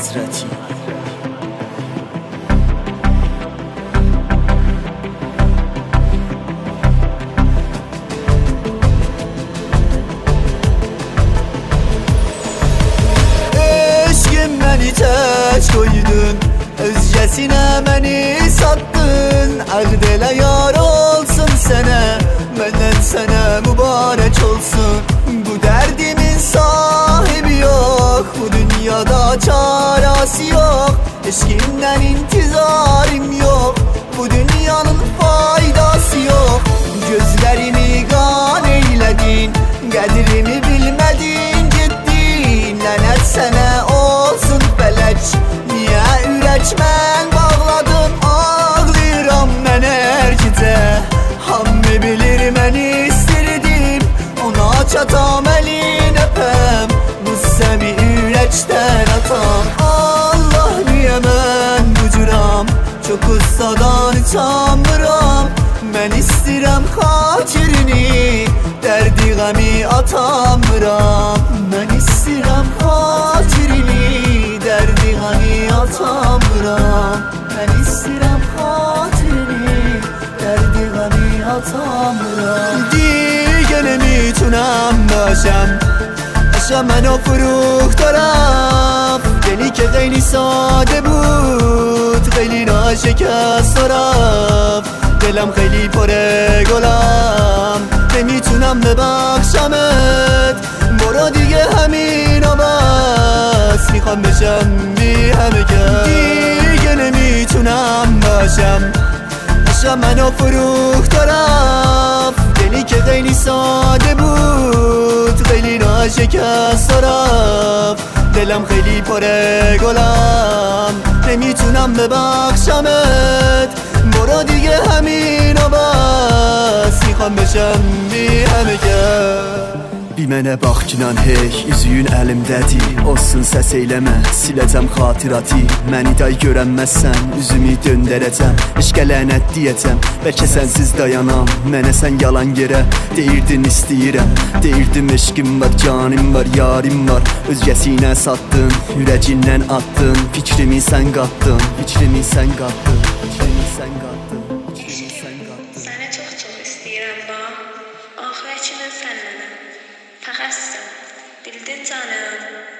حضرتی. عشق منی تک کویدن از جسی faydası yok. Eşkinden intizarim yok. Bu dünyanın faydası yok. Gözlerimi gan eyledin. Kadirimi bilmedin. Gittin. Lanet sene olsun felek Niye üretmen bağladım Ağlıram ben erkide Hammi bilir ben istedim. Ona çatam elin öpem. Bu semi üreçten atam. سادار تامرام من استیرم خاطرنی در دیغمی آتام را من استیرم خاطرنی در دیغمی آتام را من استیرم خاطرنی در دیغمی آتام را دیگه نمی‌تونم باشم. عشق منو فروخ دارم. دلی که خیلی ساده بود خیلی ناشکست و رفت. دلم خیلی پره گلم نمی‌تونم ببخشمت. برو دیگه همین بس می‌خوام بشم بی همه دیگه نمی‌تونم باشم. عشق منو فروخت و رفت. دلی که خیلی ساده بود خیلی ناشکست و رفت. دلم خیلی پره گلم. نمی‌تونم ببخشمت. برو دیگه همین و بس. می‌خوام بشم بی همه Bir mənə bax kinan hey, üzüyün əlimdədir Olsun səs eyləmə, siləcəm xatirati. Məni day görənməzsən, üzümü döndərəcəm. İşqə lənət deyəcəm, bəlkə sənsiz dayanam. Mənə sən yalan yerə, deyirdin istəyirəm. Deyirdim eşqim var, canim var, yarim var. Özgəsinə satdın, ürəcindən atdın. Fikrimi sən qatdın, fikrimi sən qatdın Fikrimi sən qatdın, Terrasse, Bildetanne,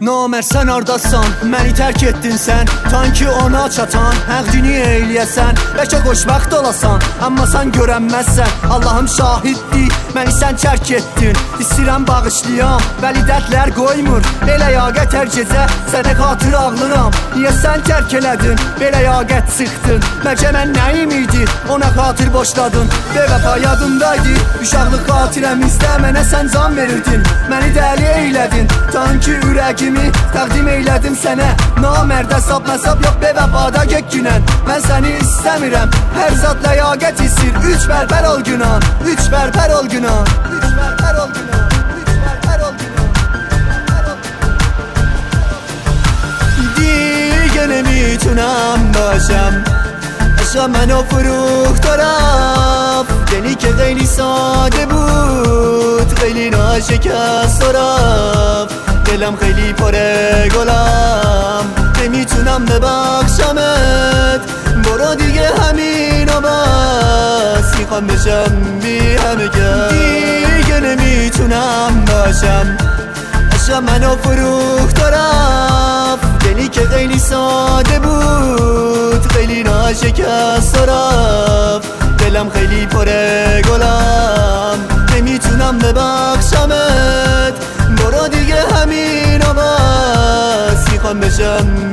Bildin canım. Namər sən hardasan, məni tərk etdin sən. Tan ki ona çatan, həqdini eyləyəsən Bəlkə xoşbəxt olasan, amma sən görənməzsən. Allahım şahiddir, məni sən tərk etdin. İstəyirəm bağışlayam, bəli dərdlər qoymur. Belə yaqət hər gecə, sənə xatır ağlıram. Niyə sən tərk elədin, belə yaqət çıxdın Bəlkə mən nəyim idi, ona xatır boşladın. Bevəfa yadımdaydı, uşaqlıq xatirəmizdə Mənə sən can verirdin, məni dəli eylədin Tan ki ürəgimi təqdim eylədim sənə Namərdə sab məsab yox bevəfada gök günən Mən səni istəmirəm, hər zat ləyaqət istir Üç bərpər ol günan, üç bərpər ol günan Üç bərpər ol günan, üç bərpər ol günan دیگه نمیتونم باشم عشق منو فروخت و رفت دلی که خیلی ساده بود خیلی ناشکست و رفت دلم خیلی پره گلم نمی‌تونم ببخشمت. برو دیگه همین و بس می‌خوام بشم بی همه دیگه نمی‌تونم باشم. عشق منو فروخت و رفت. دلی که خیلی ساده بود خیلی ناشکست و رفت. دلم خیلی پره گلم. نمی‌تونم ببخشمت. Bilemeyeceğim